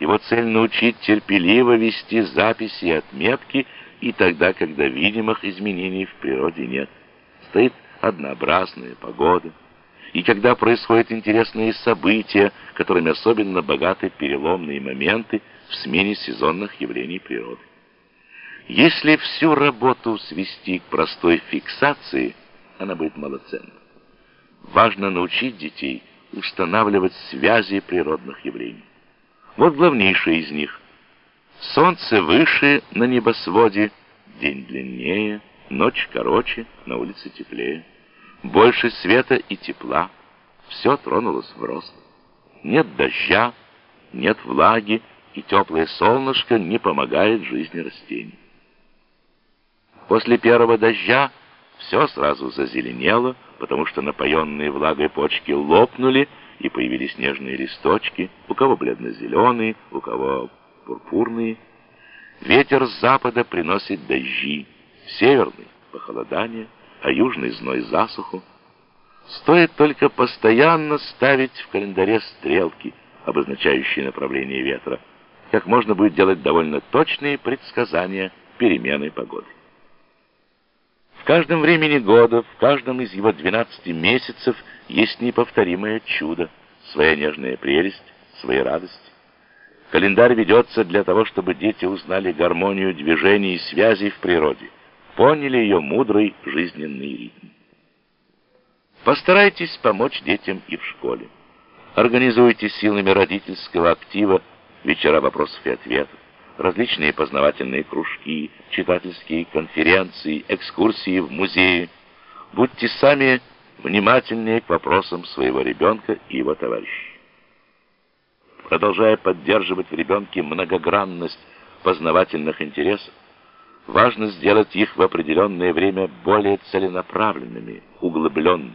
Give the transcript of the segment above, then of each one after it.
Его цель научить терпеливо вести записи и отметки и тогда, когда видимых изменений в природе нет. Стоит однообразная погода, и когда происходят интересные события, которыми особенно богаты переломные моменты в смене сезонных явлений природы. Если всю работу свести к простой фиксации, она будет малоценна. Важно научить детей устанавливать связи природных явлений. Вот главнейшее из них. Солнце выше на небосводе, день длиннее, ночь короче, на улице теплее. Больше света и тепла. Все тронулось в рост. Нет дождя, нет влаги, и теплое солнышко не помогает жизни растений. После первого дождя все сразу зазеленело, потому что напоенные влагой почки лопнули, и появились нежные листочки, у кого бледно-зеленые, у кого пурпурные. Ветер с запада приносит дожди, северный — похолодание, а южный — зной засуху. Стоит только постоянно ставить в календаре стрелки, обозначающие направление ветра, как можно будет делать довольно точные предсказания перемены погоды каждом времени года, в каждом из его 12 месяцев есть неповторимое чудо, своя нежная прелесть, свои радости. Календарь ведется для того, чтобы дети узнали гармонию движений и связей в природе, поняли ее мудрый жизненный ритм. Постарайтесь помочь детям и в школе. Организуйте силами родительского актива вечера вопросов и ответов различные познавательные кружки, читательские конференции, экскурсии в музеи. Будьте сами внимательнее к вопросам своего ребенка и его товарищей. Продолжая поддерживать в ребенке многогранность познавательных интересов, важно сделать их в определенное время более целенаправленными, углубленными.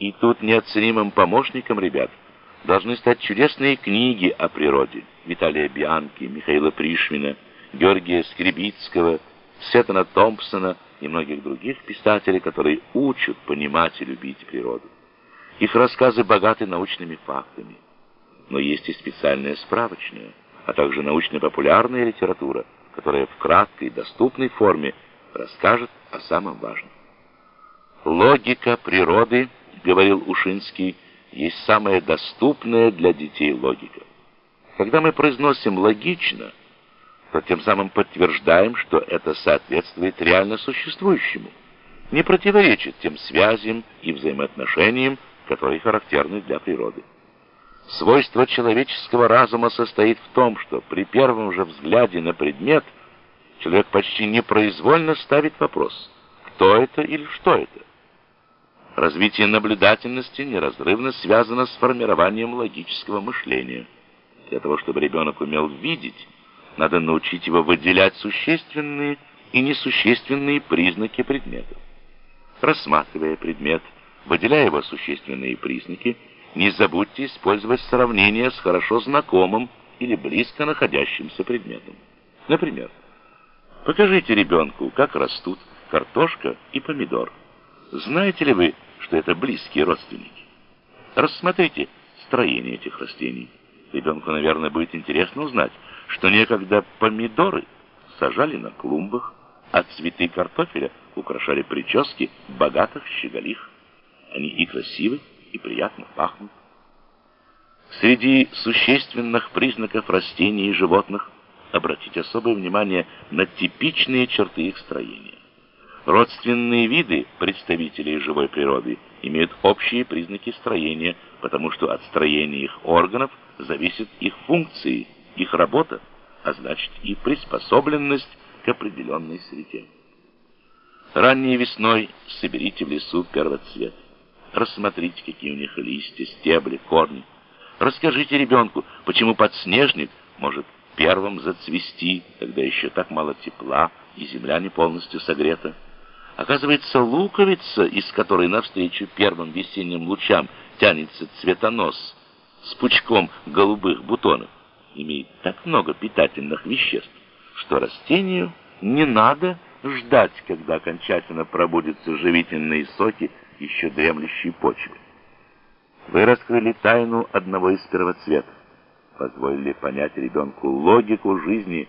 И тут неоценимым помощником ребят – должны стать чудесные книги о природе Виталия Бианки, Михаила Пришвина, Георгия Скребицкого, Сеттона Томпсона и многих других писателей, которые учат понимать и любить природу. Их рассказы богаты научными фактами. Но есть и специальная справочная, а также научно-популярная литература, которая в краткой, доступной форме расскажет о самом важном. «Логика природы», — говорил Ушинский, — есть самая доступная для детей логика. Когда мы произносим «логично», то тем самым подтверждаем, что это соответствует реально существующему, не противоречит тем связям и взаимоотношениям, которые характерны для природы. Свойство человеческого разума состоит в том, что при первом же взгляде на предмет человек почти непроизвольно ставит вопрос «кто это или что это?». Развитие наблюдательности неразрывно связано с формированием логического мышления. Для того, чтобы ребенок умел видеть, надо научить его выделять существенные и несущественные признаки предметов. Рассматривая предмет, выделяя его существенные признаки, не забудьте использовать сравнение с хорошо знакомым или близко находящимся предметом. Например, покажите ребенку, как растут картошка и помидор. Знаете ли вы, что это близкие родственники. Рассмотрите строение этих растений. Ребенку, наверное, будет интересно узнать, что некогда помидоры сажали на клумбах, а цветы картофеля украшали прически богатых щеголих. Они и красивы, и приятно пахнут. Среди существенных признаков растений и животных обратите особое внимание на типичные черты их строения. Родственные виды представителей живой природы имеют общие признаки строения, потому что от строения их органов зависит их функции, их работа, а значит и приспособленность к определенной среде. Ранней весной соберите в лесу первоцвет. Рассмотрите, какие у них листья, стебли, корни. Расскажите ребенку, почему подснежник может первым зацвести, когда еще так мало тепла и земля не полностью согрета. Оказывается, луковица, из которой навстречу первым весенним лучам тянется цветонос с пучком голубых бутонов, имеет так много питательных веществ, что растению не надо ждать, когда окончательно пробудятся живительные соки еще дремлющей почвы. Вы раскрыли тайну одного из первоцветов. позволили понять ребенку логику жизни